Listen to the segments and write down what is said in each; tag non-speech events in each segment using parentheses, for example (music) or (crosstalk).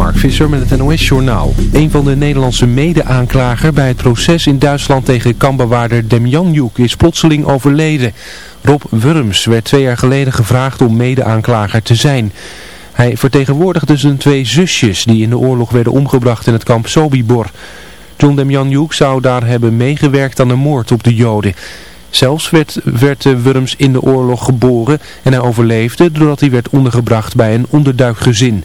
Mark Visser met het NOS-journaal. Een van de Nederlandse mede-aanklager bij het proces in Duitsland tegen kambewaarder Demjanjuk is plotseling overleden. Rob Wurms werd twee jaar geleden gevraagd om mede-aanklager te zijn. Hij vertegenwoordigde zijn twee zusjes die in de oorlog werden omgebracht in het kamp Sobibor. John Demjanjuk zou daar hebben meegewerkt aan de moord op de Joden. Zelfs werd, werd Wurms in de oorlog geboren en hij overleefde doordat hij werd ondergebracht bij een onderduikgezin.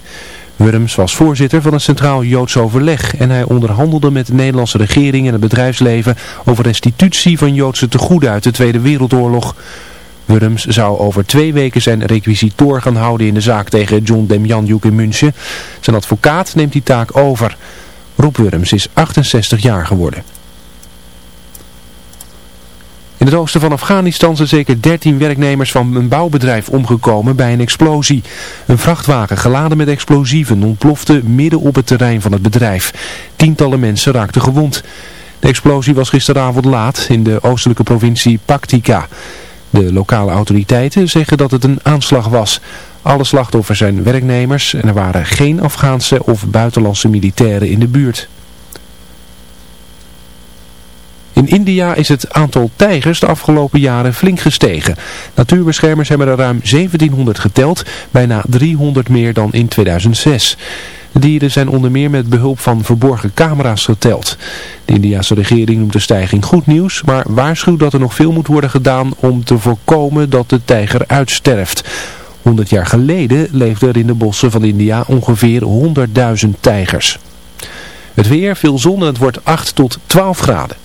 Wurms was voorzitter van het Centraal Joods Overleg en hij onderhandelde met de Nederlandse regering en het bedrijfsleven over restitutie van Joodse tegoeden uit de Tweede Wereldoorlog. Wurms zou over twee weken zijn requisitoor gaan houden in de zaak tegen John Demjanjuk in München. Zijn advocaat neemt die taak over. Rob Wurms is 68 jaar geworden. In het oosten van Afghanistan zijn zeker 13 werknemers van een bouwbedrijf omgekomen bij een explosie. Een vrachtwagen geladen met explosieven ontplofte midden op het terrein van het bedrijf. Tientallen mensen raakten gewond. De explosie was gisteravond laat in de oostelijke provincie Paktika. De lokale autoriteiten zeggen dat het een aanslag was. Alle slachtoffers zijn werknemers en er waren geen Afghaanse of buitenlandse militairen in de buurt. In India is het aantal tijgers de afgelopen jaren flink gestegen. Natuurbeschermers hebben er ruim 1700 geteld, bijna 300 meer dan in 2006. De dieren zijn onder meer met behulp van verborgen camera's geteld. De Indiase regering noemt de stijging goed nieuws, maar waarschuwt dat er nog veel moet worden gedaan om te voorkomen dat de tijger uitsterft. 100 jaar geleden leefden er in de bossen van India ongeveer 100.000 tijgers. Het weer, veel zon en het wordt 8 tot 12 graden.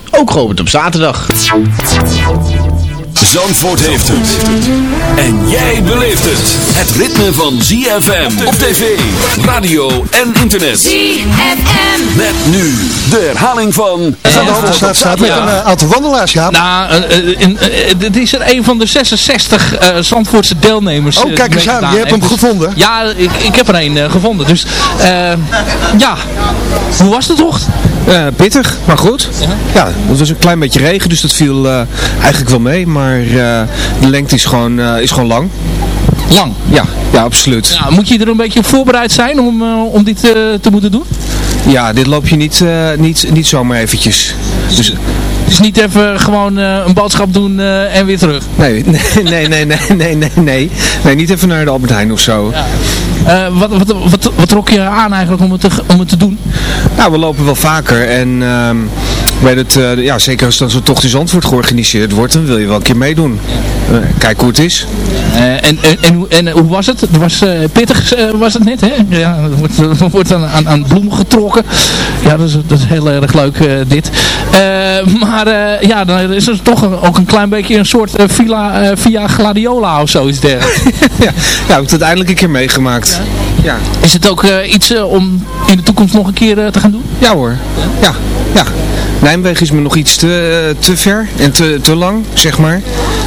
ook geopend op zaterdag. Zandvoort heeft het. En jij beleeft het. Het ritme van ZFM op tv, radio en internet. ZFM. Met nu de herhaling van... Er staat, staat met een uh, aantal wandelaars, ja. Nou, uh, uh, in, dit is er een van de 66 Zandvoortse deelnemers. Oh, kijk eens aan, je hebt hem dus, gevonden. Ja, ik, ik heb er een gevonden. Dus ja, hoe was de tocht? Pittig, maar goed. Ja. ja, het was een klein beetje regen, dus dat viel eigenlijk wel mee. Maar uh, de lengte is gewoon, is gewoon lang. Lang? Ja, ja absoluut. Ja, moet je er een beetje op voorbereid zijn om, om dit te moeten doen? Ja, dit loop je niet, niet, niet zomaar eventjes. Dus, dus niet even gewoon uh, een boodschap doen uh, en weer terug? Nee, nee, (laughs) nee, nee, nee, nee, nee, nee. Nee, niet even naar de Albert Heijn of zo. Ja. Uh, wat, wat, wat, wat trok je aan eigenlijk om het te, om te doen? Nou, we lopen wel vaker en bij het, ja, zeker als dan zo'n tocht in Zandvoort georganiseerd wordt, dan wil je wel een keer meedoen. kijk hoe het is. en, en, en, en, hoe was het? Het was pittig, was het net, hè? Ja, er wordt, er wordt aan, aan, aan bloemen getrokken. Ja, dat is, dat is heel erg leuk dit. maar ja, dan is er toch een, ook een klein beetje een soort villa, via gladiola of zoiets dergelijks. (laughs) ja, ja, we hebben het uiteindelijk een keer meegemaakt. Ja. Ja. Is het ook iets om in de toekomst nog een keer te gaan doen? Ja hoor, ja, ja. Nijmegen is me nog iets te, te ver en te, te lang, zeg maar.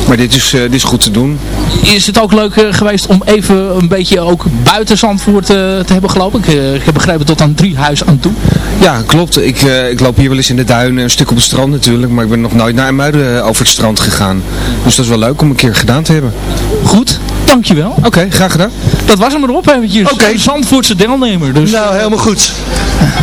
Maar dit is, dit is goed te doen. Is het ook leuk geweest om even een beetje ook buiten Zandvoort te hebben gelopen? Ik, ik heb begrepen tot aan drie huis aan toe. Ja, klopt. Ik, ik loop hier wel eens in de duinen, een stuk op het strand natuurlijk. Maar ik ben nog nooit naar Muiden over het strand gegaan. Dus dat is wel leuk om een keer gedaan te hebben. Goed, dankjewel. Oké, graag gedaan. Dat was hem erop eventjes. Oké. Okay. Zandvoortse deelnemer. Dus. Nou, helemaal goed.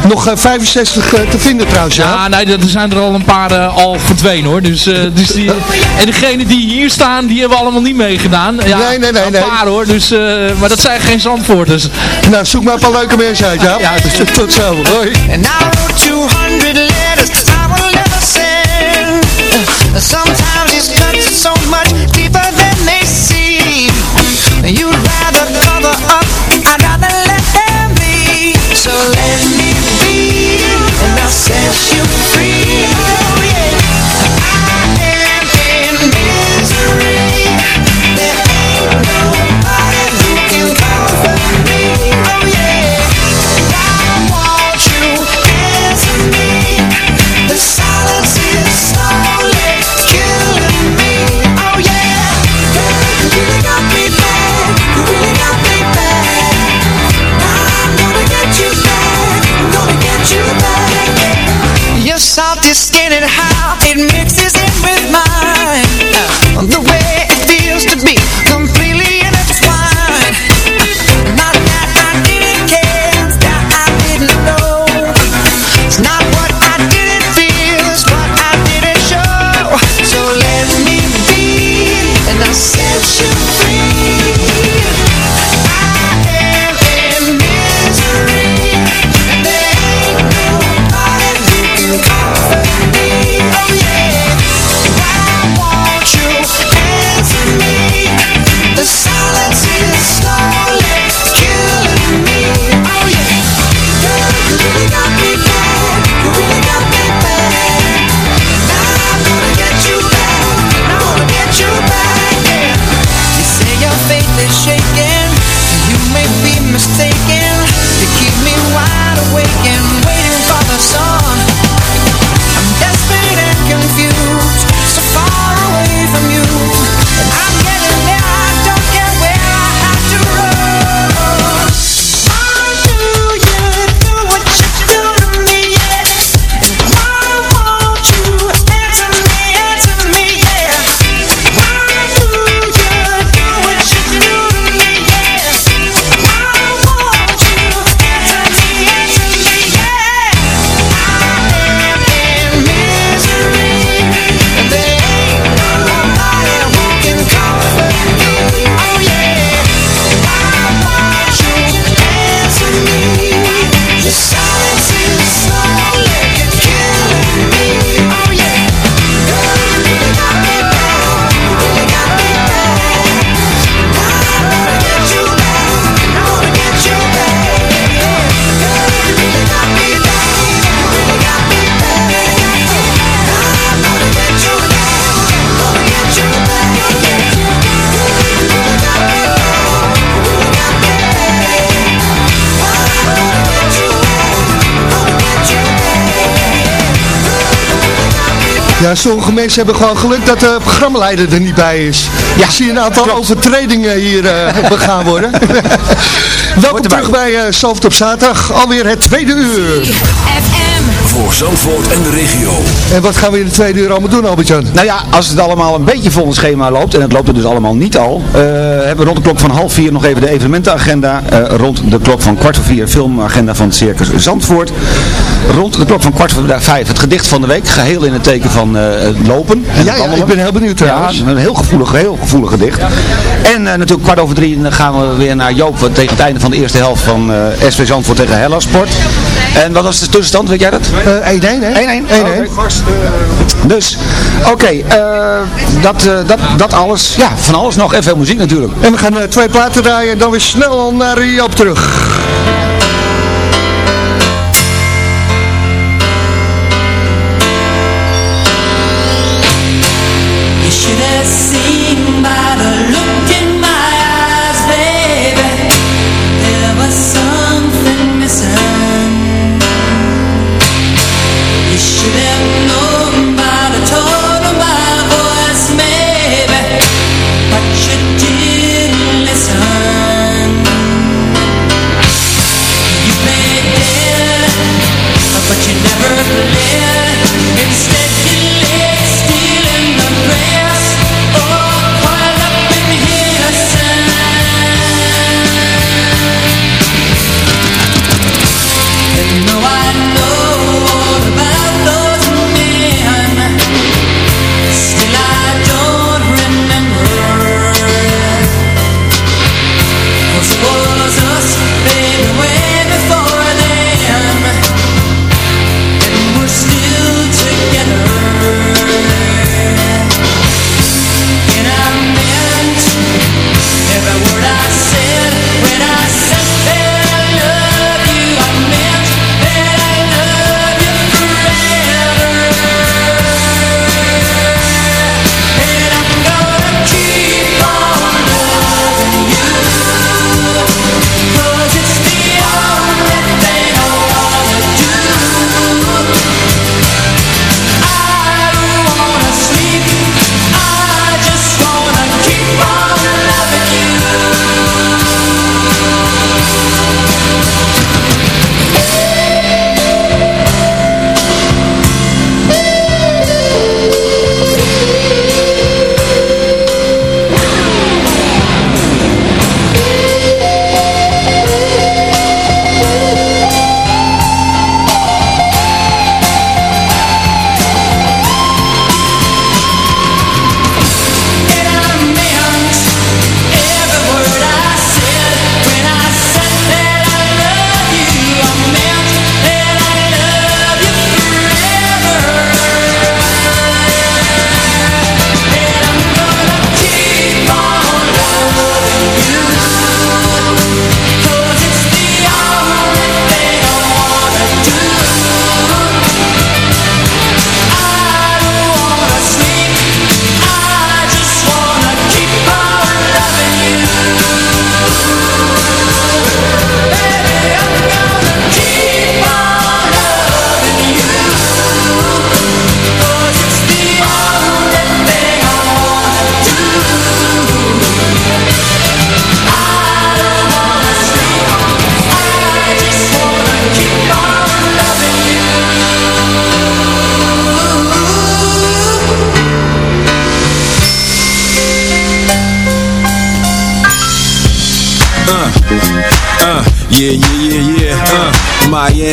Nog uh, 65 uh, te vinden trouwens, ja? Ja, nee, er zijn er al een paar uh, al verdwenen hoor. Dus, uh, dus die, en degenen die hier staan, die hebben allemaal niet meegedaan. Ja, nee, nee, nee. Een nee. paar hoor, dus, maar dat zijn geen Zandvoorters. Nou, zoek maar een paar leuke mensen uit, (laughs) ja? ja dus, (laughs) tot zo. Hoi. Ja, sommige mensen hebben gewoon geluk dat de programmaleider er niet bij is. Ja. Ik zie een aantal overtredingen hier uh, (laughs) begaan worden. Welkom terug bij uh, Zalft op zaterdag. Alweer het tweede uur. Voor Zandvoort en de regio. En wat gaan we in de tweede uur allemaal doen, Albert-Jan? Nou ja, als het allemaal een beetje volgens schema loopt, en het loopt er dus allemaal niet al, uh, hebben we rond de klok van half vier nog even de evenementenagenda. Uh, rond de klok van kwart voor vier filmagenda van het Circus Zandvoort. Rond de klok van kwart voor vijf het gedicht van de week, geheel in het teken van uh, lopen. En ja, ja, ik ben heel benieuwd trouwens. Ja, een heel gevoelig, heel gevoelig gedicht. En natuurlijk kwart over drie gaan we weer naar Joop tegen het einde van de eerste helft van SV Zandvoort tegen Hellasport. En wat was de tussenstand, weet jij dat? 1-1 hè? 1-1. Dus, oké, okay, uh, dat, uh, dat, dat alles. Ja, van alles nog. En veel muziek natuurlijk. En we gaan uh, twee platen draaien en dan weer snel naar Joop terug.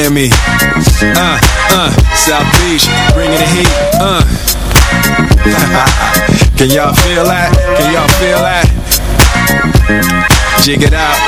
Miami. Uh, uh, South Beach, bringing the heat. Uh. (laughs) Can y'all feel that? Can y'all feel that? Jig it out.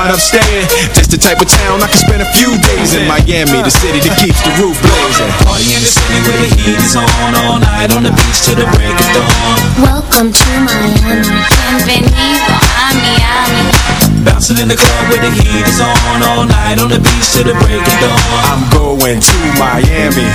wind up staying. Just the type of town I can spend a few days in. Miami, the city that keeps the roof blazing. Party in the city where the heat is on all night on the beach till the break of dawn. Welcome to Miami. Bienvenido a Miami. Bouncing in the club where the heat is on all night on the beach till the break of dawn. I'm going to Miami.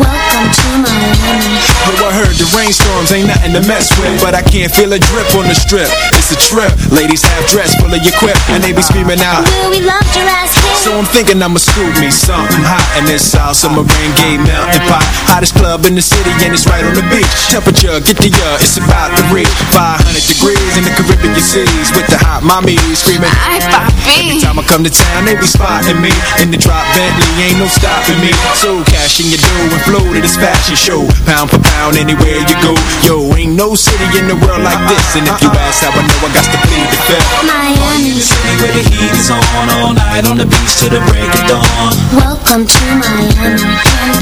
Welcome to Miami. Yo, I heard the rainstorms ain't nothing to mess with, but I can't feel a drip on the strip. It's a trip. Ladies half dressed, full of your quip, and they be screaming out. Will we love your ass here? So I'm thinking I'ma scoop me something hot in this South Summer rain gay melting pot. Hottest club in the city, and it's right on the beach. Temperature, get the uh, it's about to reach 500 degrees in the Caribbean cities with the hot mommies screaming. Ay, papi. Every time I come to town, they be spotting me in the drop Bentley, ain't no stopping me. So cash in your dough and flow to this fashion show, pound for pound anywhere you go. Yo, ain't no city in the world like this, and if you ask how I know, I got to plead the fifth. Miami. The city where the heat is on all night on the beach till the break of dawn. Welcome to Miami.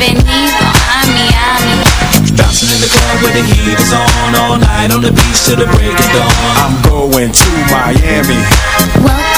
Bienvenido a Miami. Bouncing in the club where the heat is on all night on the beach till the break of dawn. I'm going to Miami. Welcome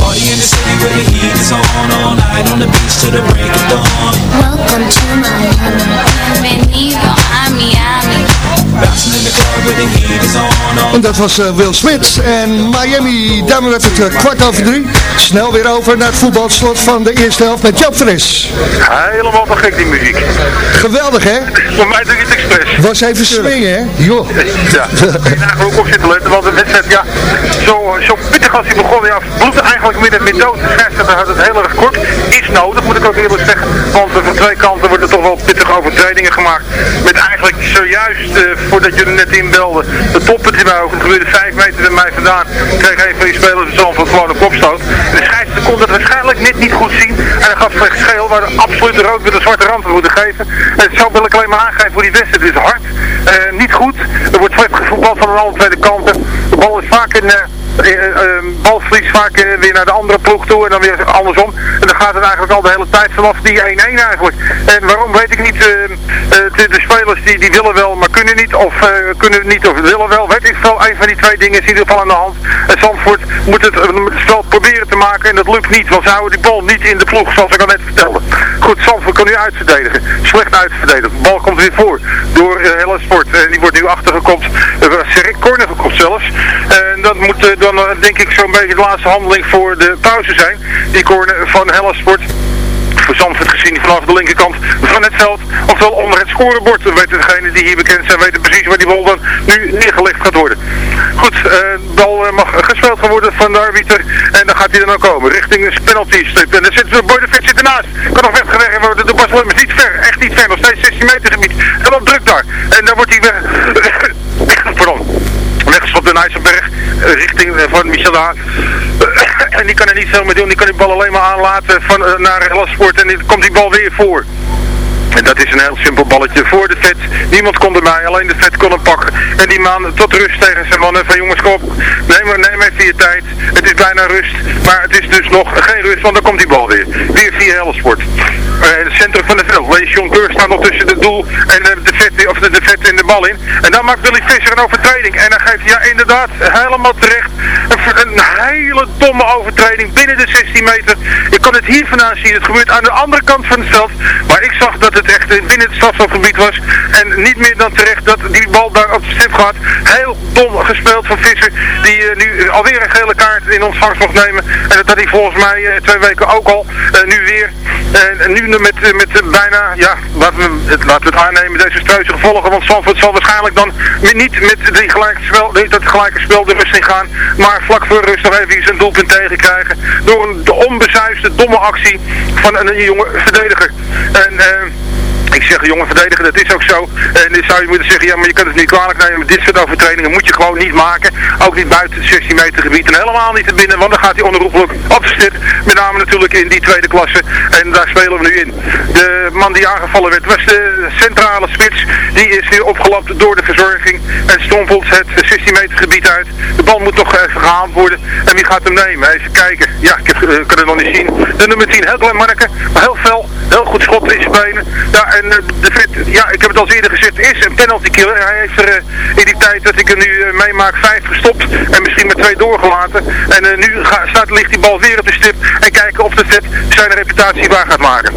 Party in the city where the heat is on All night on the beach till the break of dawn Welcome to Miami. Bienvenido a Miami. Bouncing in the club where the heat is on En dat was eh, Will Smith en Miami. Daarmee werd het eh, kwart over drie. Snel weer over naar het voetbalslot van de eerste helft met Joop Fres. Helemaal te gek die muziek. Geweldig hè? Voor mij doe je het expres. Was even swingen hè? Joh. Ja, (laughs) ik daar ook op zitten letten, want de wedstrijd, ja, zo, zo pittig als hij begon, ja, bloedde eigenlijk midden met dood. De scheidsrechter had het heel erg kort. Is nodig, moet ik ook eerlijk zeggen, want van twee kanten worden toch wel pittige overtredingen gemaakt. Met eigenlijk zojuist, eh, voordat er net inbelde, de toppunt in mijn ogen. Het gebeurde vijf meter bij mij vandaan. Kreeg een van die spelers zo van gewoon een kopstoot. De scheidsrechter kon dat waarschijnlijk net niet goed zien. En hij gaf slechts geel, waar absoluut rood met een zwarte rand moeten geven. En zo wil ik alleen maar aangeven voor die wedstrijd. Het is hard, eh, niet goed. Er wordt slecht gevoetbald van alle twee kanten. De bal is vaak in... eh eh, balverlies vaak weer naar de andere ploeg toe en dan weer andersom. En dan gaat het eigenlijk al de hele tijd vanaf die 1-1 eigenlijk. En waarom weet ik niet. eh, eh, de, de spelers die, die willen wel, maar kunnen niet. Of eh, kunnen niet of willen wel. Weet ik veel. Een van die twee dingen is in ieder geval aan de hand. En Zandvoort moet het, het spel proberen te maken en dat lukt niet. Want ze houden die bal niet in de ploeg zoals ik al net vertelde. Goed, Zandvoort kan nu uitverdedigen. Slecht uitverdedigen. De bal komt weer voor door uh, Sport. En die wordt nu achtergekopt. Uh, Serik corner zelfs. En dat moet eh, dan eh, denk ik zo'n beetje de laatste handeling voor de pauze zijn. Die corner van Helle Sport voor Zandvoort gezien vanaf de linkerkant van het veld, ofwel onder het scorebord. Weten degenen die hier bekend zijn, weten precies waar die bal dan nu neergelegd gaat worden. Goed, eh, de bal eh, mag gespeeld worden van de arbiter en dan gaat hij dan ook komen, richting de penalty strip. En dan zit de Boy de Vet zit ernaast. Kan nog weggewerkt worden, de Bas Lemmers niet ver, echt niet ver, nog steeds 16 meter gebied. En dan druk daar. En dan wordt hij weg, (coughs) pardon, weggestopt door Nijsselberg, eh, richting eh, van Michel Daan. (coughs) en die kan er niet veel meer doen, die kan die bal alleen maar aanlaten van, eh, naar Helsport en dan komt die bal weer voor. En dat is een heel simpel balletje voor de vet. Niemand kon erbij, alleen de vet kon hem pakken. En die man tot rust tegen zijn mannen van jongens kom neem, neem even je tijd. Het is bijna rust, maar het is dus nog geen rust, want dan komt die bal weer. Weer via Helsport. Uh, het centrum van de veld. Lees John Keur staat nog tussen het doel en uh, de vet, of de, de vet in de bal in. En dan maakt Willy Visser een overtreding. En dan geeft hij ja inderdaad helemaal terecht een, een hele domme overtreding binnen de 16 meter. Je kan het hier vandaan zien. Het gebeurt aan de andere kant van het veld. Maar ik zag dat het echt binnen het strafschopgebied was. En niet meer dan terecht dat die bal daar op de stip gaat. Heel dom gespeeld van Visser. Die uh, nu alweer een gele kaart in ontvangst mag nemen. En dat had hij volgens mij uh, twee weken ook al. Uh, nu weer. En nu met, met bijna, ja, laten we, het, laten we het aannemen, deze struise gevolgen. Want Zandvoort zal waarschijnlijk dan niet met die gelijke spel, dat gelijke spel de rust in gaan. Maar vlak voor rust nog even zijn doelpunt tegenkrijgen. Door een onbezuiste, domme actie van een jonge verdediger. En... Ik zeg, jongen verdediger, dat is ook zo. En dan zou je moeten zeggen, ja, maar je kan het niet kwalijk nemen. Dit soort overtredingen moet je gewoon niet maken. Ook niet buiten het 16 meter gebied. En helemaal niet te binnen, want dan gaat hij onherroepelijk op de. Met name natuurlijk in die tweede klasse. En daar spelen we nu in. De man die aangevallen werd was de centrale spits. Die is nu opgelapt door de verzorging. En stompelt het 16 meter gebied uit. De bal moet toch even gehaald worden. En wie gaat hem nemen? Even kijken. Ja, ik uh, kan het nog niet zien. De nummer 10, heel klein manneke. Maar heel fel. Heel goed schot in zijn benen. Ja, en uh, de vet, ja, ik heb het al eerder gezegd, is een penalty killer. Hij heeft er uh, in die tijd dat ik er nu uh, meemaak vijf gestopt en misschien met twee doorgelaten. En nu staat, ligt die bal weer op de stip en kijken of de vet zijn reputatie waar gaat maken.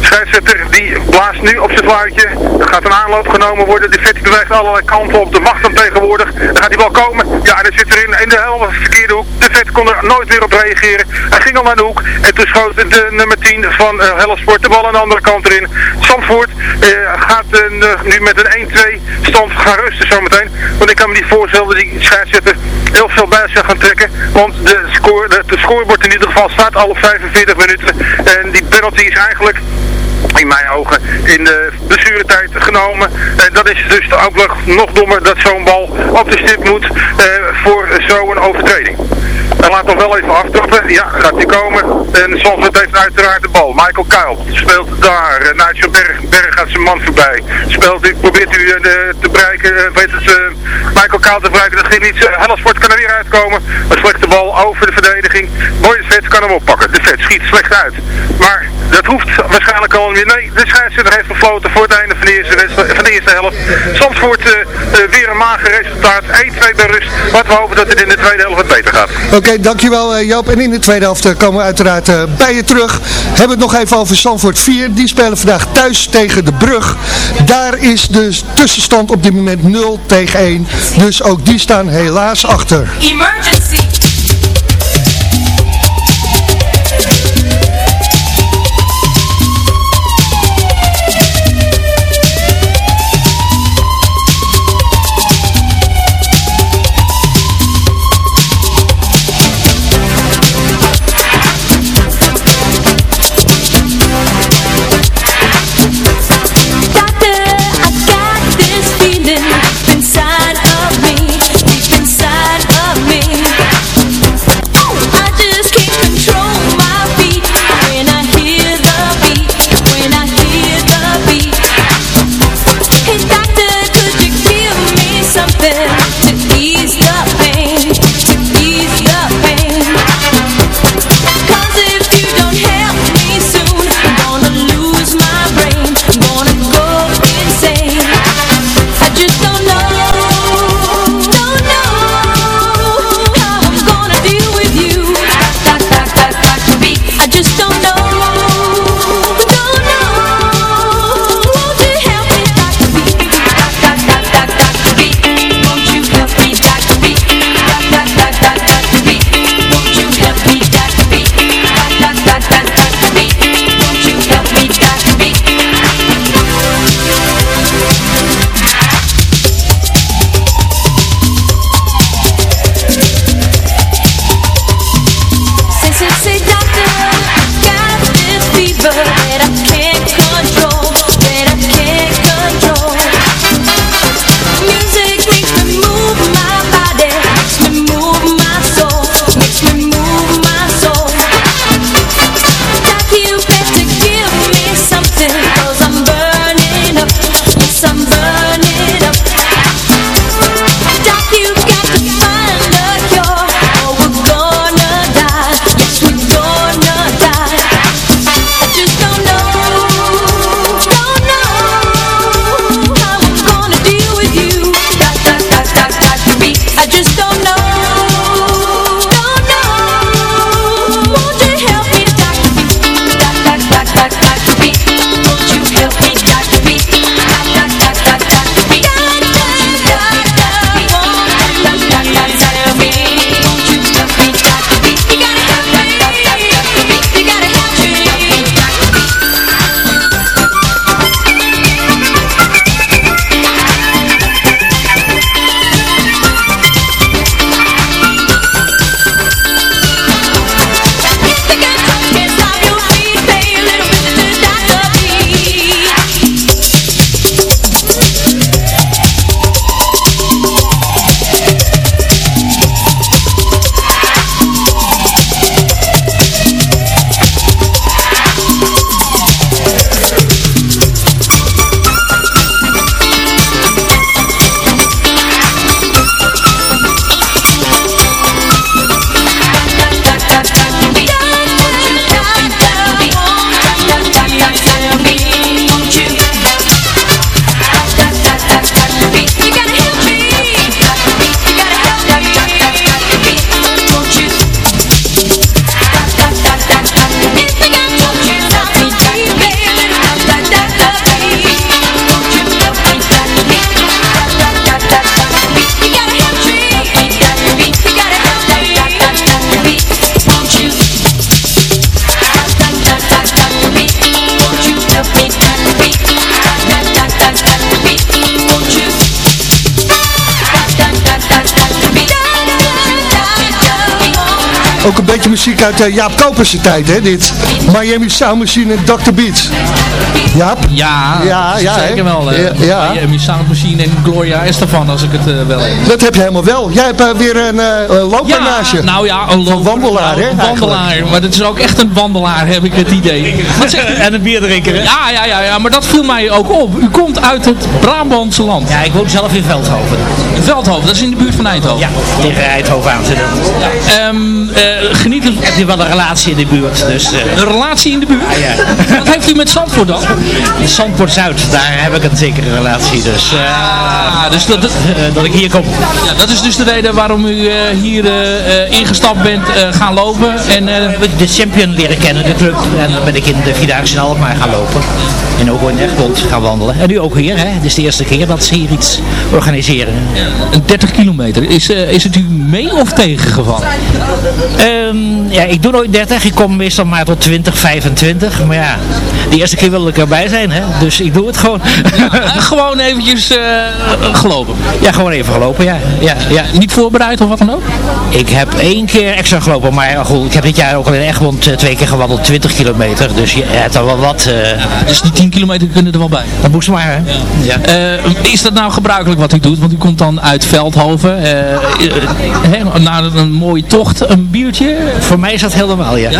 Scheidsrechter die blaast nu op zijn fluitje. Er gaat een aanloop genomen worden. De vet beweegt allerlei kanten op. De wacht dan tegenwoordig. Dan gaat die bal komen. Ja, en dan zit er in, de helft verkeerde hoek. De vet kon er nooit meer op reageren. Hij ging al naar de hoek. En toen schoot de nummer 10 van uh, Hellesport de bal aan de andere kant erin. Zandvoort uh, gaat nu met een 1-2 stand gaan rusten zometeen. Want ik kan me niet voorstellen dat die scheidsrechter heel veel bij zich gaan trekken. Want de, score, de, scorebord in ieder geval staat al op 45 minuten. En die penalty is eigenlijk in mijn ogen in de blessuretijd genomen. En dat is dus ook nog, dommer dat zo'n bal op de stip moet eh, voor zo'n overtreding. Hij laat nog wel even aftrappen. Ja, gaat hij komen. En Zandvoort heeft uiteraard de bal. Michael Kuil speelt daar. Uh, Nigel Berg. Berg gaat zijn man voorbij. Speelt, probeert u uh, te bereiken. Weet het, Michael Kuil te bereiken. Dat ging niet. Hellersport kan er weer uitkomen. Een slechte bal over de verdediging. Boyes Vet kan hem oppakken. De Vet schiet slecht uit. Maar dat hoeft waarschijnlijk al weer. Nee, de scheidsrechter heeft gefloten voor het einde van de eerste, van de eerste helft. Zandvoort weer een mager resultaat. 1-2 bij rust. Wat we hopen dat het in de tweede helft wat beter gaat. Oké, okay, dankjewel uh, Joop. En in de tweede helft komen we uiteraard uh, bij je terug. Hebben we het nog even over Zandvoort 4. Die spelen vandaag thuis tegen de Brug. Daar is de tussenstand op dit moment 0 tegen 1. Dus ook die staan helaas achter. Emergency! Muziek uit uh, Jaap Koperse tijd, hè, dit. Miami Sound Machine en Dr. Beats. Jaap? Ja, Ja, ja, zeker wel. eh, Ja, ja. Bij, eh, Miss Soundmachine en Gloria Estefan, als ik het eh, wel heb. Dat heb je helemaal wel. Jij hebt weer een, eh, loper naast je. nou ja, een loper, wandelaar, hè, Een wandelaar, maar het is ook echt een wandelaar, heb ik het idee. Wat zegt u? En een bierdrinker, hè? Ja, ja, ja, ja, maar dat viel mij ook op. U komt uit het Brabantse land. Ja, ik woon zelf in Veldhoven. Veldhoven, dat is in de buurt van Eindhoven. Ja, tegen Eindhoven aan zitten. Ehm eh, geniet. Heb je wel een relatie in de buurt, dus... eh, Een relatie in de buurt? (laughs) Wat heeft u met Zandvoort dan? Zandpoort Zuid, daar heb ik een zekere relatie, dus... eh, Ah, dus dat, dat, dat ik hier kom. ja, dat is dus de reden waarom u hier ingestapt bent gaan lopen. En, de Champion leren kennen, de club. En dan ben ik in de Vierdaagse in Alkmaar gaan lopen. En ook in Egmond gaan wandelen. En nu ook hier, hè. Dit is de eerste keer dat ze hier iets organiseren. 30 kilometer, is, eh, is het u mee of tegengevallen? Ehm, ja, ik doe nooit 30. Ik kom meestal maar tot 20, 25. Maar ja, de eerste keer wil ik erbij zijn, hè. Dus ik doe het gewoon. gewoon eventjes eh, gelopen. Ja, gewoon even gelopen, ja. ja, ja. Niet voorbereid of wat dan ook? Ik heb één keer extra gelopen, maar ja, goed, ik heb dit jaar ook al in Egmond eh, twee keer gewandeld, 20 kilometer. Dus je hebt al wel wat. eh Dus die 10 kilometer kunnen er wel bij. dat moest maar, hè. Ja. Eh, is dat nou gebruikelijk wat u doet? Want u komt dan uit Veldhoven. eh, eh, hè, na een mooie tocht, een biertje. Voor mij is dat heel normaal, ja. (laughs)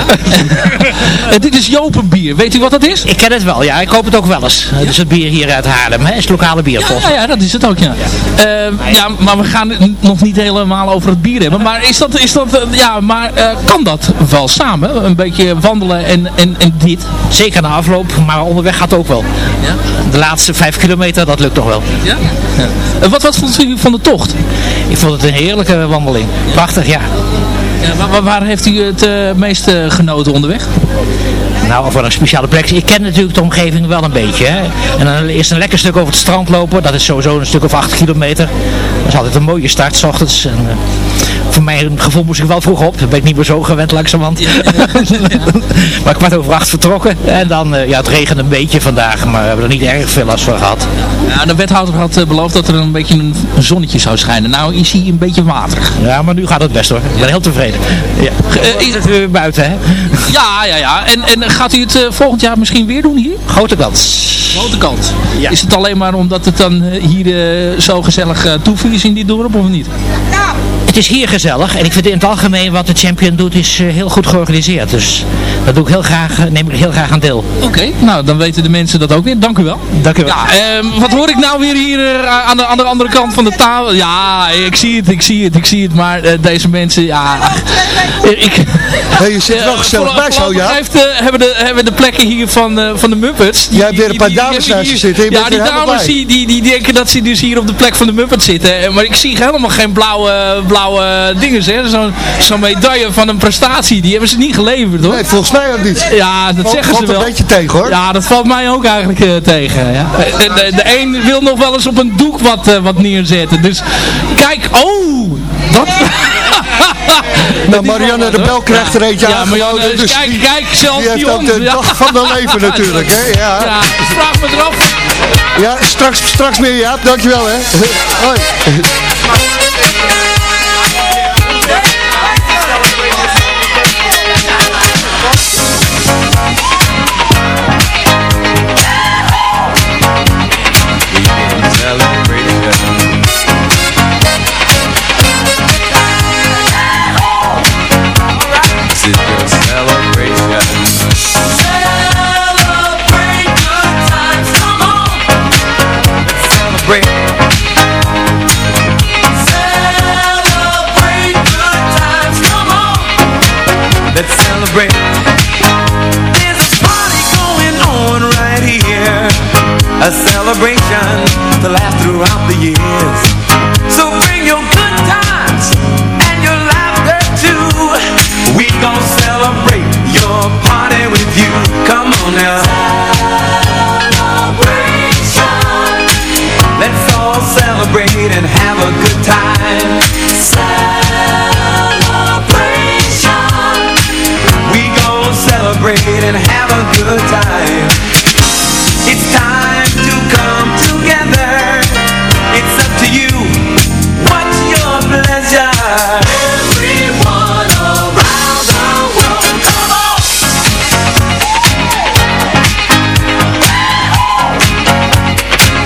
Eh, dit is Jopenbier. Weet u wat dat is? Ik ken het wel, ja. Ik koop het ook wel eens. Eh, Dus het bier hier uit Haarlem, hè. is het lokale bierpot. Ja, ja, dat is het ook, ja. Eh, ja, maar we gaan nog niet helemaal over het bier hebben. Maar is dat, is dat eh, ja, maar eh, kan dat wel samen? Een beetje wandelen en, en, en dit? Zeker na afloop, maar onderweg gaat het ook wel. Ja? De laatste vijf kilometer, dat lukt nog wel. Ja? Eh, wat, wat vond u van de tocht? Ik vond het een heerlijke wandeling. Prachtig, ja. Ja, waar, heeft u het eh, meest eh, genoten onderweg? Nou, voor een speciale plek. Ik ken natuurlijk de omgeving wel een beetje. Hè. En dan eerst een lekker stuk over het strand lopen. Dat is sowieso een stuk of acht kilometer. Dat is altijd een mooie start, s ochtends. En, eh, voor mijn gevoel moest ik wel vroeg op. Dat ben ik niet meer zo gewend langzamerhand. (laughs) maar kwart over acht vertrokken. En dan, eh, ja, het regende een beetje vandaag. Maar we hebben er niet erg veel last van gehad. Ja, de wethouder had eh, beloofd dat er een beetje een zonnetje zou schijnen. Nou is hij een beetje waterig. Ja, maar nu gaat het best hoor. Ik ben heel tevreden. Ja. Is het weer buiten, hè? Ja, ja, ja. En, en gaat u het eh, volgend jaar misschien weer doen hier? Grote kans. Grote kans. Ja. Is het alleen maar omdat het dan eh, hier zo gezellig uh, toeviel is in dit dorp of niet? Het is hier gezellig en ik vind in het algemeen wat de champion doet is eh, heel goed georganiseerd. Dus dat doe ik heel graag, eh, neem ik heel graag aan deel. Oké, nou dan weten de mensen dat ook weer. Dank u wel. Dank u wel. Ja, ehm, wat hoor ik nou weer hier eh, aan, de, aan de andere kant van de tafel? Ja, ik zie het, ik zie het, ik zie het. Maar deze mensen, ja... ik, Hey, je zit wel gezellig bij zo, ja? Heeft, hebben, de, hebben de plekken hier van, eh, van de Muppets. Die- Jij hebt weer een paar die- dames die- naast je die- zitten, je Ja, die dames die, die, die denken dat ze dus hier op de plek van de Muppets zitten. Maar ik zie helemaal geen blauwe, blauwe dingen, hè. Zo'n zo'n medaille van een prestatie. Die hebben ze niet geleverd, hoor. Nee, volgens mij ook niet. Ja, dat Valt- zeggen ze valt wel. een beetje tegen, hoor. Ja, dat valt mij ook eigenlijk eh, tegen. Ja. De, de, de een wil nog wel eens op een doek wat, eh, wat neerzetten. Dus kijk, oh! Dat... (laughs) Nou, Marianne de Bel krijgt er eentje ja, aangeboden, Marianne, dus kijk, kijk, zelfs die heeft die ook de ja. dag van haar (laughs) leven natuurlijk, hè? Ja, Ja, vraag me eraf. ja straks, straks meer, Jaap. Dankjewel, hè. (laughs) Hoi. To last throughout the years.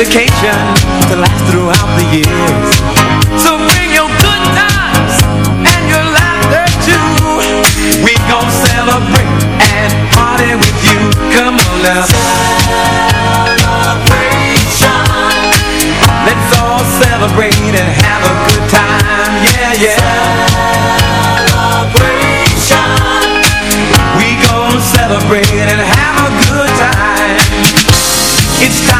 Dedication to last throughout the years. So bring your good times and your laughter too. We gon' celebrate and party with you. Come on now. Let's all celebrate and have a good time. Yeah, yeah. Celebration. We gon' celebrate and have a good time. It's time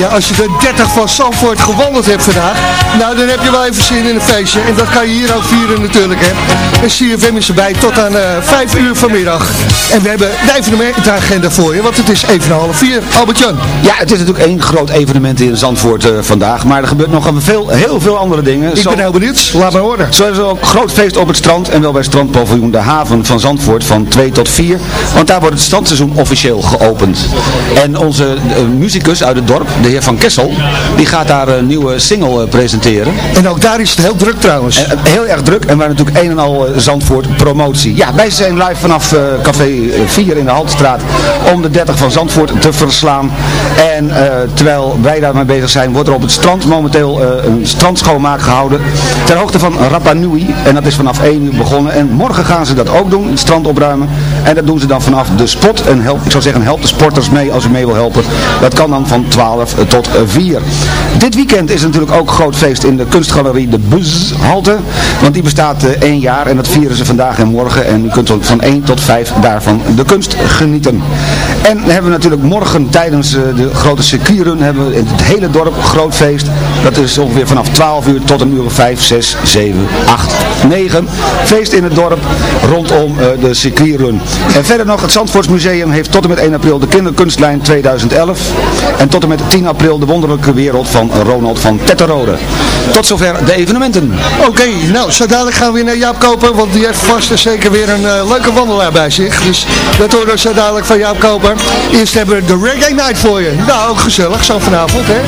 Ja, als je de 30 van Zandvoort gewandeld hebt vandaag, nou dan heb je wel even zin in een feestje. En dat kan je hier ook vieren natuurlijk, hè. En CFM is erbij tot aan uh, 5 uur vanmiddag. En we hebben de evenementenagenda voor je, want het is even half vier. Albert-Jan. Ja, het is natuurlijk één groot evenement in Zandvoort uh, vandaag, maar er gebeurt nog veel, heel veel andere dingen. Ik Zo, ben heel benieuwd, laat maar horen. Zo is er ook groot feest op het strand en wel bij strandpaviljoen De Haven van Zandvoort van 2 tot 4. Want daar wordt het strandseizoen officieel geopend. En onze uh, muzikus uit het dorp, de heer Van Kessel, die gaat daar een nieuwe single uh, presenteren. En ook daar is het heel druk trouwens. En, heel erg druk en waar natuurlijk een en al Zandvoort promotie. Ja, wij zijn live vanaf Café 4 in de Haltstraat om de 30 van Zandvoort te verslaan. En terwijl wij daarmee bezig zijn, wordt er op het strand momenteel een strandschoonmaak gehouden. Ter hoogte van Rapa Nui. En dat is vanaf 1 uur begonnen. En morgen gaan ze dat ook doen, het strand opruimen. En dat doen ze dan vanaf de spot. En help, ik zou zeggen, help de sporters mee als u mee wil helpen. Dat kan dan van 12 tot 4. Dit weekend is natuurlijk ook groot feest in de kunstgalerie De Buzhalte. Want die bestaat uh, één jaar en dat vieren ze vandaag en morgen. En u kunt van 1 tot 5 daarvan de kunst genieten. En hebben we natuurlijk morgen tijdens de grote circuitrun hebben we in het hele dorp groot feest. Dat is ongeveer vanaf 12 uur tot een uur 5, 6, 7, 8, 9. Feest in het dorp rondom uh, de circuitrun. En verder nog, het Zandvoortsmuseum heeft tot en met 1 april de kinderkunstlijn 2011. En tot en met 10 april de wonderlijke wereld van Ronald van Tetterode. Tot zover de evenementen. Oké, okay, nou, zo dadelijk gaan we weer naar Jaap Koper, want die heeft vast en zeker weer een uh, leuke wandelaar bij zich. Dus dat horen we zo dadelijk van Jaap Koper. Eerst hebben we de Reggae Night voor je. Nou, ook gezellig, zo vanavond, hè.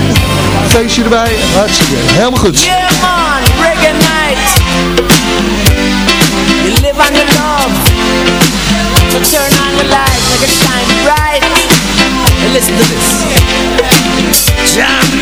Feestje erbij, hartstikke, helemaal goed. Yeah, man, Reggae Night. live under love So turn on the lights make it shine bright. And listen to this. Jump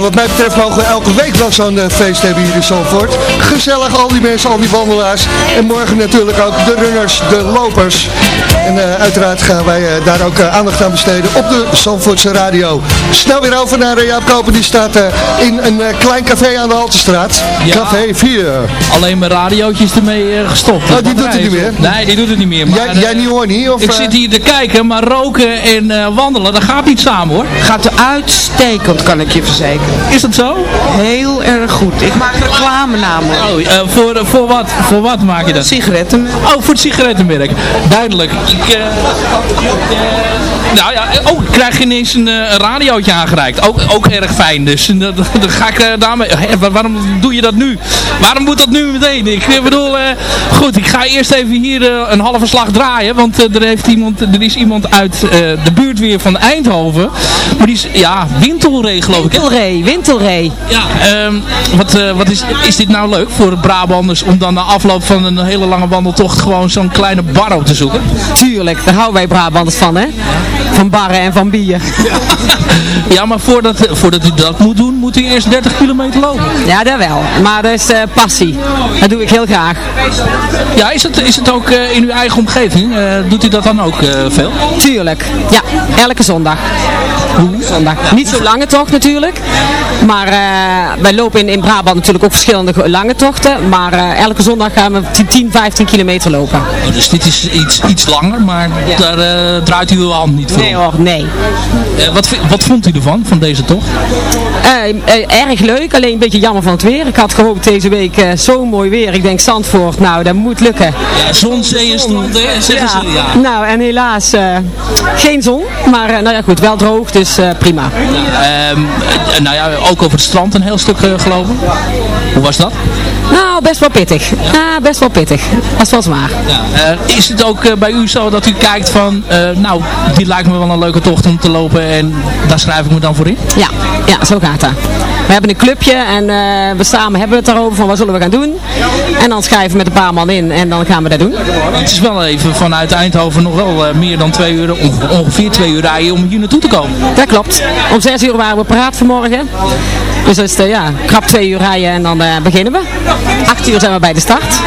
Nou, wat mij betreft mogen we elke week wel zo'n eh, feest hebben hier in Zandvoort. Gezellig, al die mensen, al die wandelaars. En morgen natuurlijk ook de runners, de lopers. En eh, uiteraard gaan wij eh, daar ook aandacht aan besteden op de Zandvoortse radio. Snel weer over naar uh, Jaap Koper, die staat in een klein café aan de Haltestraat. Café 4. Alleen mijn radiootjes ermee gestopt. Oh, die doet het niet meer? Nee, die doet het niet meer. Maar, Jij, jij niet hoor niet? Of, ik zit hier te kijken, maar roken en eh, wandelen, dat gaat niet samen hoor. Gaat er uitstekend, kan ik je verzekeren. Is dat zo? Heel erg goed. Ik maak reclame namelijk. Oh, eh, voor, eh, voor, wat, voor wat maak je dat? Sigaretten. Oh, voor het sigarettenmerk. Duidelijk. Ik, eh, nou ja, oh, ik krijg ineens een, een radiootje aangereikt. Ook, ook erg fijn. Dus (laughs) dan dan ga ik daarmee... Waarom doe je dat nu? Waarom moet dat nu meteen? Ik bedoel, goed, ik ga eerst even hier een halve slag draaien. Want er, heeft iemand, er is iemand uit de buurt weer van Eindhoven. Maar die is, ja, Wintelree geloof ik. hè? Wintelree, Wintelree. Ja, ehm, wat, eh, wat is, is dit nou leuk voor Brabanders om dan na afloop van een hele lange wandeltocht gewoon zo'n kleine bar op te zoeken? Tuurlijk, daar houden wij Brabanders van, hè? Van barren en van bier. (laughs) Ja, maar voordat, voordat u dat moet doen, moet u eerst 30 kilometer lopen. Ja, dat wel. Maar dat is eh, passie. Dat doe ik heel graag. Ja, is het, is het ook eh, in uw eigen omgeving? Doet u dat dan ook veel? Tuurlijk. Ja, elke zondag. Zondag. (laughs) Niet zo lange tocht natuurlijk. Maar eh, wij lopen in, in Brabant natuurlijk ook verschillende ge- lange tochten. Maar eh, elke zondag gaan we 10, 10, 15 kilometer lopen. Oh, dus dit is iets, iets langer, maar daar eh, draait u uw hand niet voor. Nee hoor, nee. Wat, wat vond u ervan, van deze tocht? Erg leuk, alleen een beetje jammer van het weer. Ik had gehoopt deze week zo mooi weer. Ik denk Zandvoort, nou dat moet lukken. Ja, zon, zee en strand, hè? Zeggen Ja. ze. Ja. Nou, en helaas geen zon. Maar nou ja, goed, wel droog, dus eh, prima. Ehm, eh, nou ja, ook over het strand een heel stuk eh, gelopen. Hoe was dat? Nou, best wel pittig. Ja, best wel pittig. Dat is wel zwaar. Ja, eh, is het ook eh, bij u zo dat u kijkt van, eh, nou, dit lijkt me wel een leuke tocht om te lopen en daar schrijf ik me dan voor in? Ja, ja, zo gaat dat. We hebben een clubje en we samen hebben het daarover van wat zullen we gaan doen. En dan schrijven we met een paar man in en dan gaan we dat doen. Het is wel even vanuit Eindhoven nog wel meer dan twee uur, onge- ongeveer twee uur rijden om hier naartoe te komen. Dat klopt. Om zes uur waren we paraat vanmorgen. Dus dat is ja, krap twee uur rijden en dan beginnen we. Acht uur zijn we bij de start.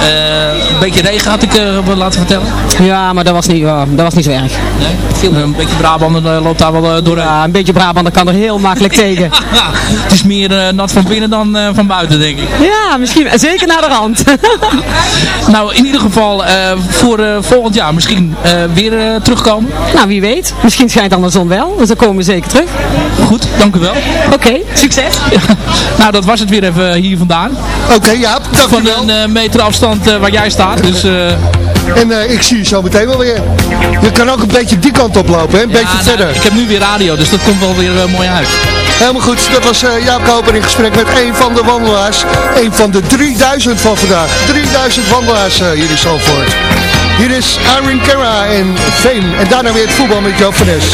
Eh, een beetje regen had ik eh, wel laten vertellen. Ja, maar dat was niet, oh, dat was niet zo erg. Nee? Veel, een beetje Brabant eh, loopt daar wel eh, doorheen. Ja, een beetje Brabant, dat kan er heel makkelijk (laughs) tegen. Ja, het is meer eh, nat van binnen dan eh, van buiten, denk ik. Ja, misschien. Zeker naar de rand. (laughs) Nou, in ieder geval eh, voor eh, volgend jaar misschien eh, weer eh, terugkomen. nou, wie weet. Misschien schijnt dan de zon wel. Dus dan komen we zeker terug. Goed, dank u wel. Oké, succes. (laughs) nou, dat was het weer even hier vandaan. Oké, ja, Van een eh, meter afstand eh, waar jij staat. Dus, eh, En ik zie je zo meteen wel weer. Je kan ook een beetje die kant op lopen, hè? een beetje nou, verder. ik heb nu weer radio, dus dat komt wel weer mooi uit. Helemaal goed, dat was eh, Jaap Koper in gesprek met een van de wandelaars. Een van de 3000 van vandaag. 3000 wandelaars hier in Zandvoort. Hier is Irene Cara en Fame. En daarna weer het voetbal met Joop van Es.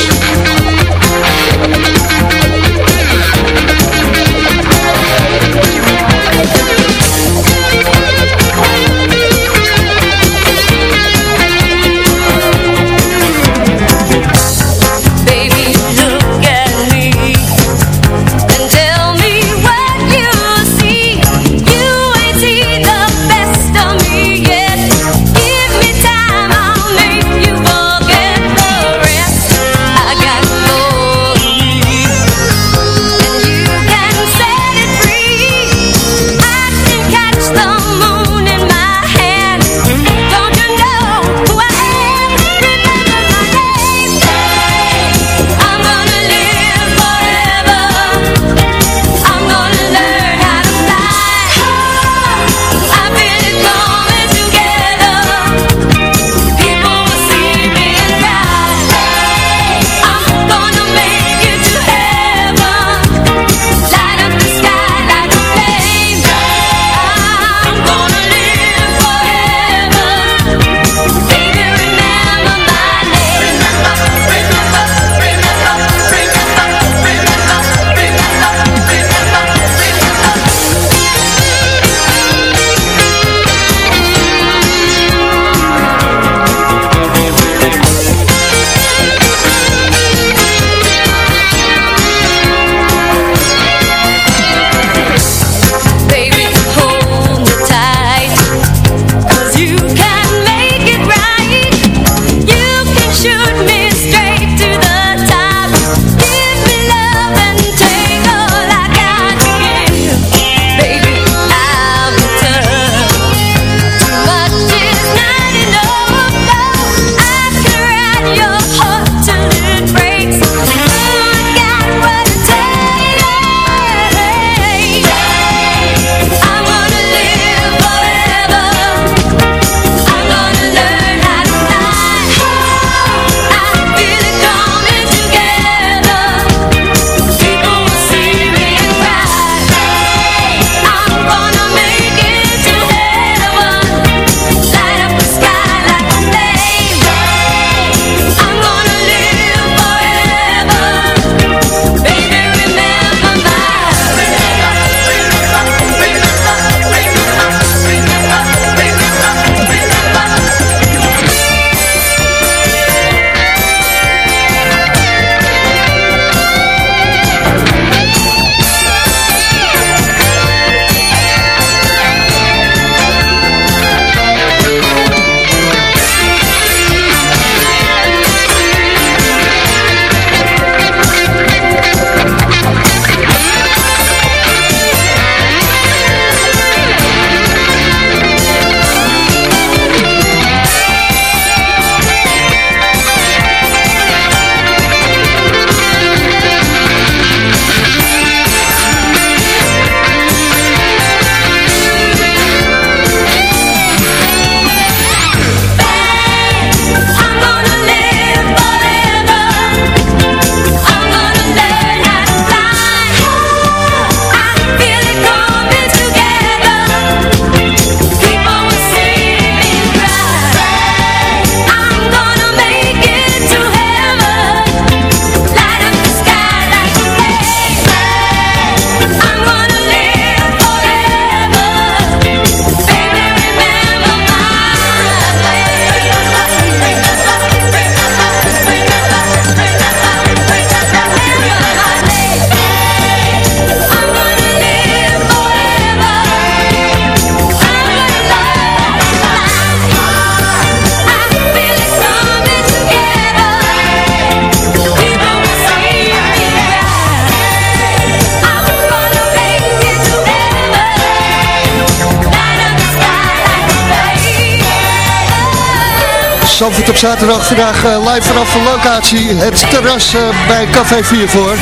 Zandvoort op zaterdag vandaag eh, live vanaf de locatie. Het terras eh, bij Café 4 voor.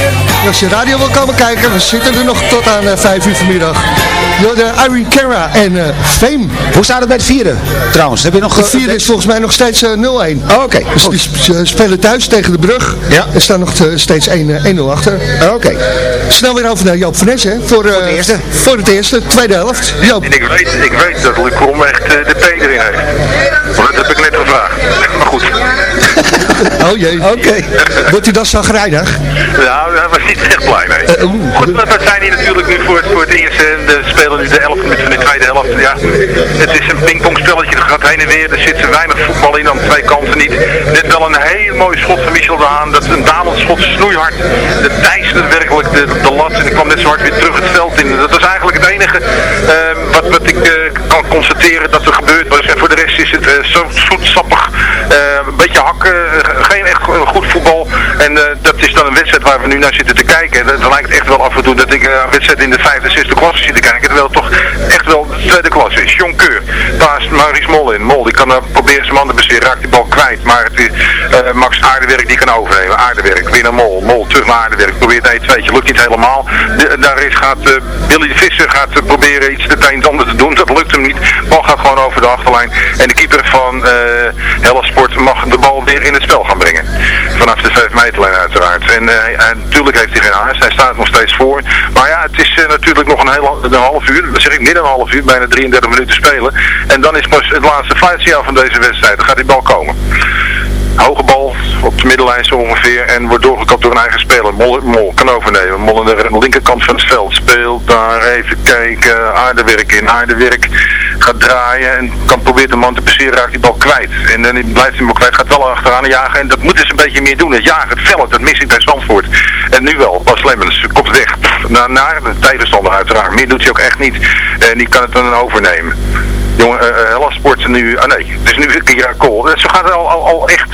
Als je radio wil komen kijken, we zitten er nog tot aan 5 uur vanmiddag. Door de Irene Cara en eh, Fame. Hoe staat het bij het vieren trouwens? Heb je nog... De vierde is volgens mij nog steeds eh, 0-1. Oh, oké. Dus die sp- ze spelen thuis tegen de brug. Ja. Er staan nog eh, steeds 1, eh, 1-0 achter. Oké. Snel weer over naar Joop van Nes, hè? Voor, eh, Voor de eerste. Voor het eerste, tweede helft. Joop. En ik weet, ik weet dat Lucrom echt eh, de P erin heeft. Want dat heb ik net vraag. Maar goed. (laughs) Oh jee. Oké. Wordt hij dan zagrijnig? Ja, hij was niet echt blij mee. Eh, oeh. Goed, maar we zijn hier natuurlijk nu voor het, voor het eerst. en De nu de 11 minuten van de tweede helft. Ja, het is een pingpongspelletje. Er gaat heen en weer. Er zit zo weinig voetbal in aan twee kanten niet. Net wel een heel mooi schot van Michel Daan. Dat is een dalend schot, snoeihard. De Thijs werkelijk de, de lat. En ik kwam net zo hard weer terug het veld in. Dat was eigenlijk het enige ehm, wat, wat ik eh, kan constateren dat er gebeurd was. Voor de rest is het eh, zo zoetsappig. eh, een beetje hakken. geen echt go- goed voetbal. En dat is dan een wedstrijd waar we nu naar zitten te kijken. Dat lijkt echt wel af en toe dat ik een wedstrijd in de vijfde, zesde klasse zit te kijken. Terwijl het toch echt wel de tweede klasse is. John Keur. Daar is Maurice Mol in. Mol die kan uh, proberen zijn man te besteden. Raakt die bal kwijt. Maar het is eh, Max Aardewerk die kan overnemen. Aardewerk. Winnen Mol. Mol terug naar Aardewerk. Probeert 1 2 Lukt niet helemaal. Daar is, gaat eh, Billy Visser gaat eh, proberen iets het een en ander te doen. Dat lukt hem niet. Bal gaat gewoon over de achterlijn. En de keeper van eh Helle Sport mag de bal weer in het spel gaan brengen. Vanaf de 5 meterlijn uiteraard. En, eh, natuurlijk heeft hij geen haast. Hij staat nog steeds voor. Maar ja, het is eh, natuurlijk nog een, heel, een half uur. Dat zeg ik dan een half uur. Bijna 33 minuten spelen. En dan is pas het laatste fluitsignaal van deze wedstrijd. Dan gaat die bal komen. Hoge bal op de middenlijn zo ongeveer en wordt doorgekapt door een eigen speler. Mol, Mol kan overnemen. Mol aan de linkerkant van het veld speelt daar even kijken. Aardewerk in. Aardewerk gaat draaien en kan proberen de man te passeren. Raakt die bal kwijt. En dan blijft hij hem kwijt. Gaat wel achteraan jagen. En dat moeten ze een beetje meer doen. Het jagen, het vellen, dat mis ik bij Zandvoort. En nu wel. Bas Lemmens komt weg. Naar, naar de tegenstander uiteraard. Meer doet hij ook echt niet. En die kan het dan overnemen. Jongen, uh, Hellas nu, ah nee, het is nu een keer Kool. Zo gaat het al, al, al echt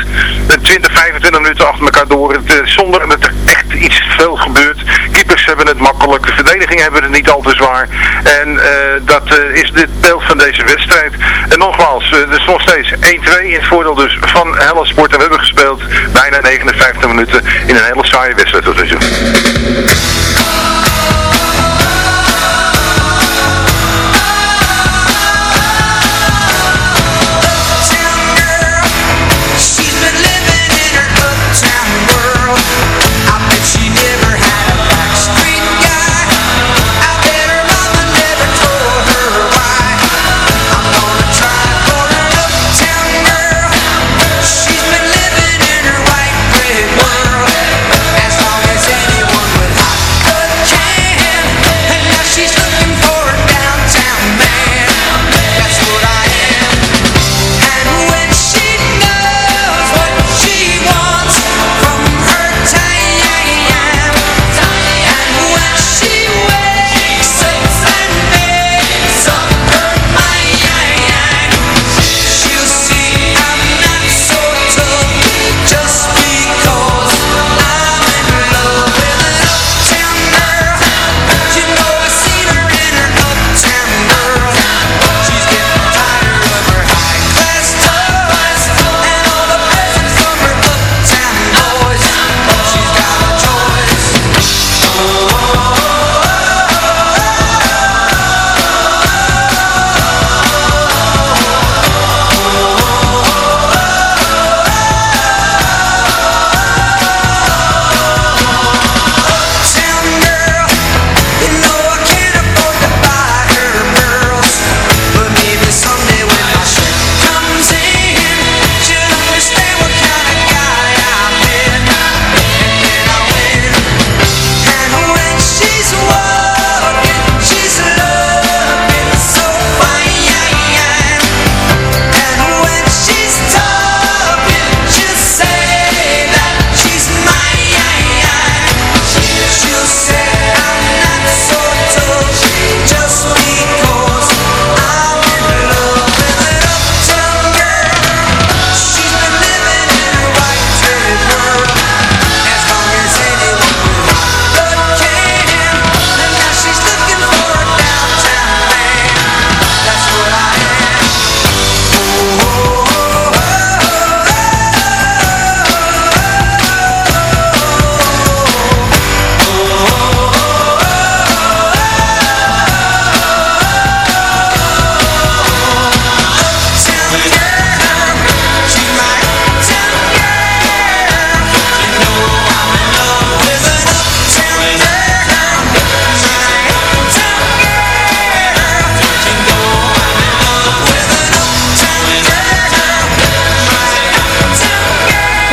eh, 20, 25 minuten achter elkaar door. Het, eh, zonder dat er echt iets veel gebeurt. Keepers hebben het makkelijk, de verdediging hebben het niet al te zwaar. En eh, dat eh, is dit beeld van deze wedstrijd. En nogmaals, eh, het is nog steeds 1-2 in het voordeel dus van Hellas Sport. En we hebben gespeeld bijna 59 minuten in een hele saaie wedstrijd tot nu toe.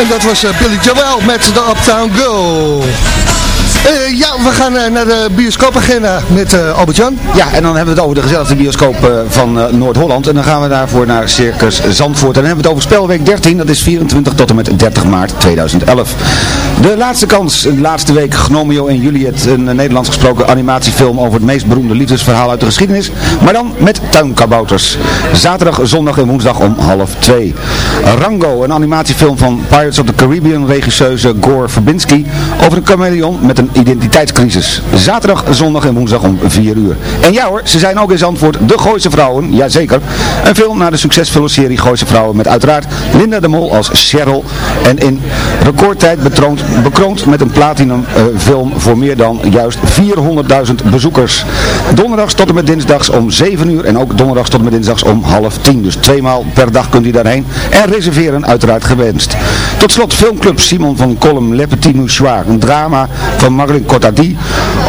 En dat was eh, Billy Joel met de Uptown Girl. Eh, ja, we gaan eh, naar de bioscoopagenda met Albert-Jan. Ja, en dan hebben we het over de gezelligste bioscoop van Noord-Holland. En dan gaan we daarvoor naar Circus Zandvoort. En dan hebben we het over Spelweek 13, dat is 24 tot en met 30 maart 2011. De laatste kans, de laatste week, Gnomeo en Juliet, een eh, Nederlands gesproken animatiefilm over het meest beroemde liefdesverhaal uit de geschiedenis. Maar dan met tuinkabouters. Zaterdag, zondag en woensdag om half twee. Rango, een animatiefilm van Pirates of the Caribbean regisseuse Gore Verbinski over een chameleon met een identiteitscrisis. Zaterdag, zondag en woensdag om 4 uur. En ja hoor, ze zijn ook in Zandvoort De Gooise Vrouwen, jazeker. Een film naar de succesvolle serie Gooise Vrouwen met uiteraard Linda de Mol als Cheryl. En in recordtijd betroond, bekroond met een platinum eh, film voor meer dan juist 400.000 bezoekers. Donderdags tot en met dinsdags om 7 uur en ook donderdags tot en met dinsdags om half 10. Dus tweemaal per dag kunt u daarheen. En reserveren uiteraard gewenst. Tot slot filmclub Simon van Kolm Le Petit Mouchoir. Een drama van Marlene Cortadi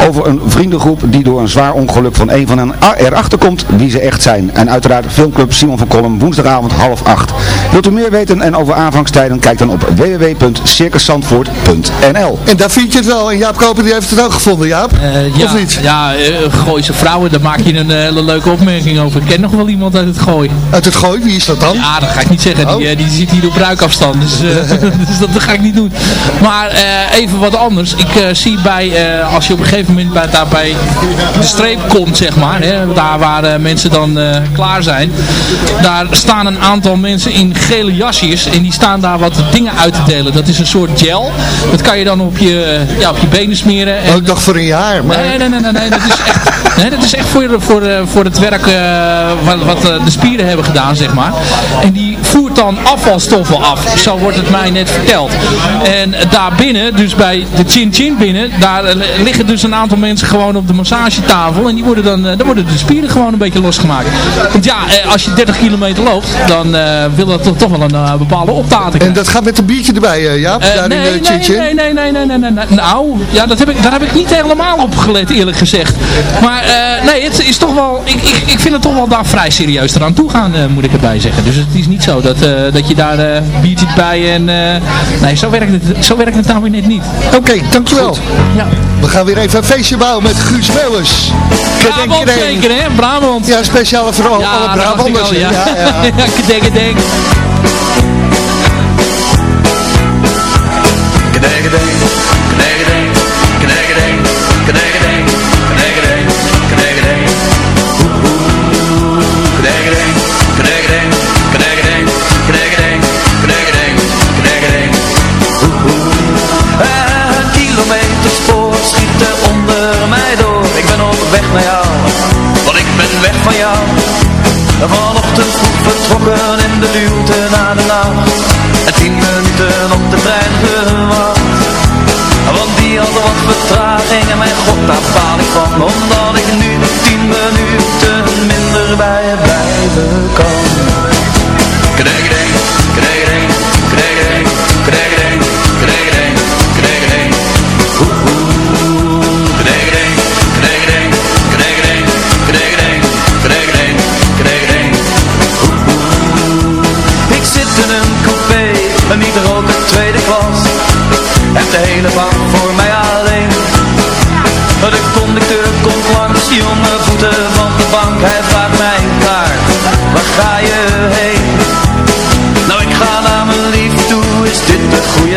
over een vriendengroep die door een zwaar ongeluk van een van hen erachter komt wie ze echt zijn. En uiteraard filmclub Simon van Kolm woensdagavond half 8. Wilt u meer weten en over aanvangstijden kijk dan op www.circuszandvoort.nl En daar vind je het wel. En Jaap Koper die heeft het ook gevonden, Jaap. Eh, ja, of niet? Ja, uh, Gooise vrouwen, daar maak je een uh, hele leuke opmerking over. Ik ken nog wel iemand uit het gooi. Uit het gooi? Wie is dat dan? Ja, dat ga ik niet zeggen. Oh. Die, die zit hier op bruikafstand. Dus, (laughs) (laughs) dus dat, dat, ga ik niet doen. Maar even wat anders. Ik zie bij, als je op een gegeven moment bij, daar bij de streep komt, zeg maar. Hè, daar waar mensen dan klaar zijn. Daar staan een aantal mensen in gele jasjes. En die staan daar wat dingen uit te delen. Dat is een soort gel. Dat kan je dan op je, ja, op je benen smeren. En, ook nog voor een jaar. Maar... Nee, nee, nee, nee, nee, dat is echt, nee, dat is echt voor, voor, voor het werk uh, wat, wat de spieren hebben gedaan, zeg maar. En die voert dan afvalstoffen af. Zo wordt het mij net verteld. En daarbinnen, dus bij de Chin Chin binnen, daar liggen dus een aantal mensen gewoon op de massagetafel. En die worden dan, dan worden de spieren gewoon een beetje losgemaakt. Want ja, als je 30 kilometer loopt, dan uh, wil dat toch, toch wel een uh, bepaalde optating. En dat gaat met een biertje erbij, uh, daar nee, in Nee, nee, nee, nee, nee, nee, nee. Nou, ja, dat heb ik, daar heb ik niet helemaal op gelet, eerlijk gezegd. Maar uh, nee, het is toch wel, ik, ik, ik vind het toch wel daar vrij serieus eraan toe gaan, uh, moet ik erbij zeggen. Dus het is niet zo dat, uh, dat je daar biertje bij en, nee, zo werkt, het, zo werkt het nou weer net niet. Oké, okay, dankjewel. Goed. Ja. We gaan weer even een feestje bouwen met Guus Meeuwis. Brabant zeker, hè? Brabant. Ja, speciaal voor ja, alle Brabanders. Ja, ja. ja, (laughs) ja. denk, denk. Knegedeng, knegedeng, knegedeng, knegedeng, knegedeng. Knegedeng, knegedeng, knegedeng, knegedeng, knegedeng, knegedeng. Een schiet er onder mij door. Ik ben op weg naar jou, want ik ben weg van jou. Vanochtend vroeg vertrokken in de luwte naar de nacht. En tien minuten daar baal ik van Omdat ik nu tien minuten minder bij je blijven kan Knegedeng, knegedeng, knegedeng, knegedeng, knegedeng, knegedeng Knegedeng, knegedeng, knegedeng, knegedeng, knegedeng, knegedeng Ik zit in een café, en niet roken tweede klas en de hele bank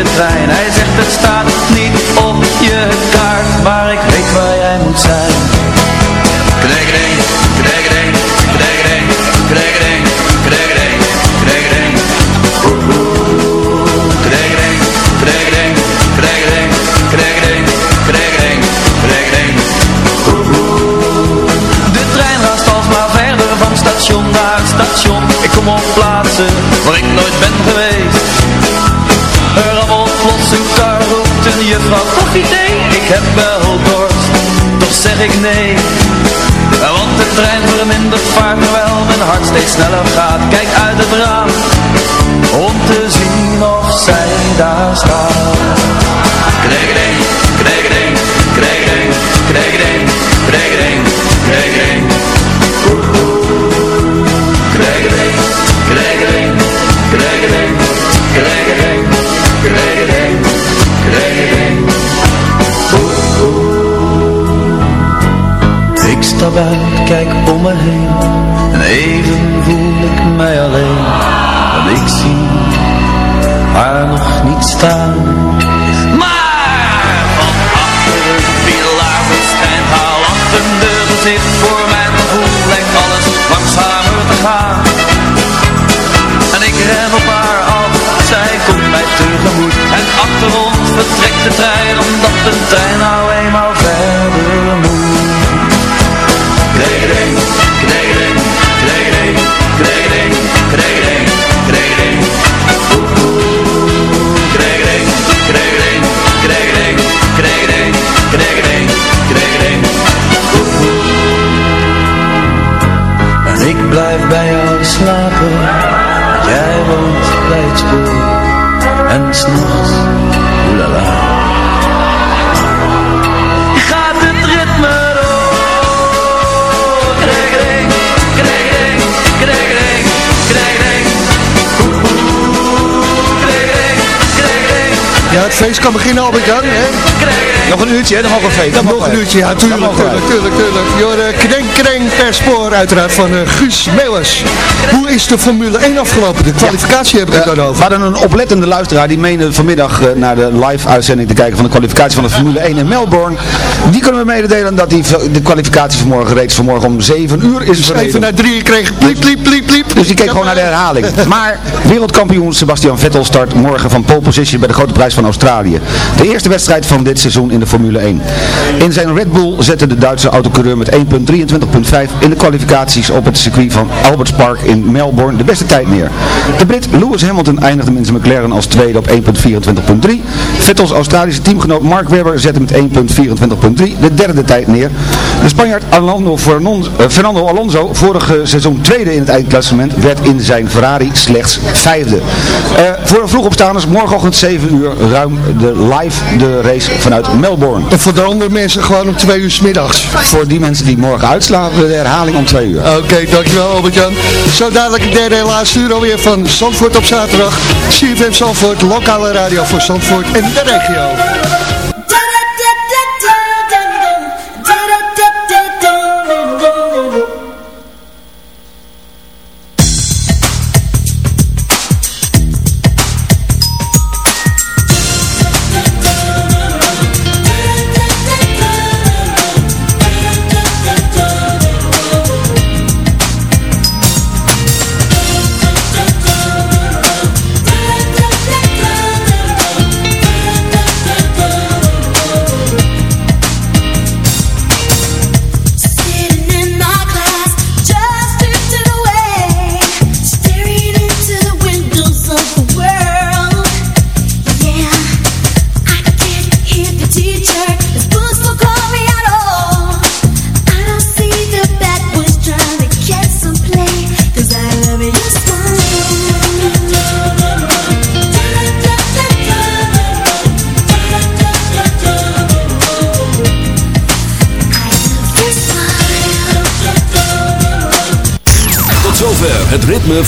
de trein? Hij zegt het staat niet op je kaart Maar ik weet waar jij moet zijn Knegedeng, knegedeng, knegedeng, knegedeng, knegedeng, knegedeng Knegedeng, knegedeng Kregering, kregering, kregering, kregering. De trein raast alsmaar verder van station naar station. Ik kom op plaatsen waar ik nooit ben geweest. Juffrouw koffie thee. Ik heb wel dorst, toch zeg ik nee. Want de trein vermindert vaart terwijl mijn hart steeds sneller gaat. Kijk uit het raam, om te zien of zij daar staat. Kregedeng, kregedeng, kregedeng, kregedeng, kregedeng, kijk om me heen. En even voel ik mij alleen. Want ik zie haar nog niet staan En s'nachts, oelala Gaat het ritme door Krekering, krekering, krekering, krekering Ja, het feest kan beginnen, Albert-Jan. hè? Nog een uurtje, hè? Dan mogen we feest. Nog een uurtje, ja, tuurlijk, tuurlijk, tuurlijk, tuurlijk. Kreng, kreng per spoor, uiteraard, van eh, Guus Meeuwers. Hoe is de Formule 1 afgelopen? De kwalificatie heb ik het dan We over. hadden een oplettende luisteraar die meende vanmiddag eh, naar de live uitzending te kijken van de kwalificatie van de Formule 1 in Melbourne. Die kunnen we mededelen dat die, de kwalificatie vanmorgen reeds vanmorgen om 7 uur is verreden. Even naar drie kreeg pliep, pliep, pliep, pliep. Dus die keek gewoon naar de herhaling. Maar wereldkampioen Sebastian Vettel start morgen van pole position bij de grote prijs van Australië. De eerste wedstrijd van dit seizoen in de Formule 1. In zijn Red Bull zette de Duitse autocoureur met 1.23.5 in de kwalificaties op het circuit van Alberts Park in Melbourne de beste tijd neer. De Brit Lewis Hamilton eindigde met zijn McLaren als tweede op 1.24.3. Vettels Australische teamgenoot Mark Webber zette met 1.24.3 de derde tijd neer. De Spanjaard eh, Fernando Alonso, vorige seizoen tweede in het eindklassement, werd in zijn Ferrari slechts vijfde. Eh, voor de vroegopstaanders morgenochtend 7 uur ruim de live de race vanuit Melbourne. En voor de andere mensen gewoon om twee uur 's middags. Voor die mensen die morgen uitslapen, de herhaling om 2 uur. Oké, dankjewel Albert-Jan. Zo dadelijk het derde en laatste uur alweer van Zandvoort op zaterdag. CFM Zandvoort, lokale radio voor Zandvoort en de regio.